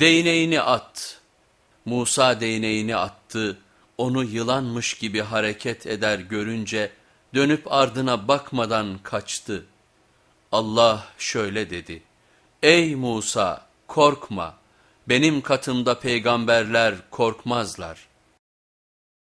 Değneğini at. Musa değneğini attı, onu yılanmış gibi hareket eder görünce dönüp ardına bakmadan kaçtı. Allah şöyle dedi, ey Musa korkma, benim katımda peygamberler korkmazlar.''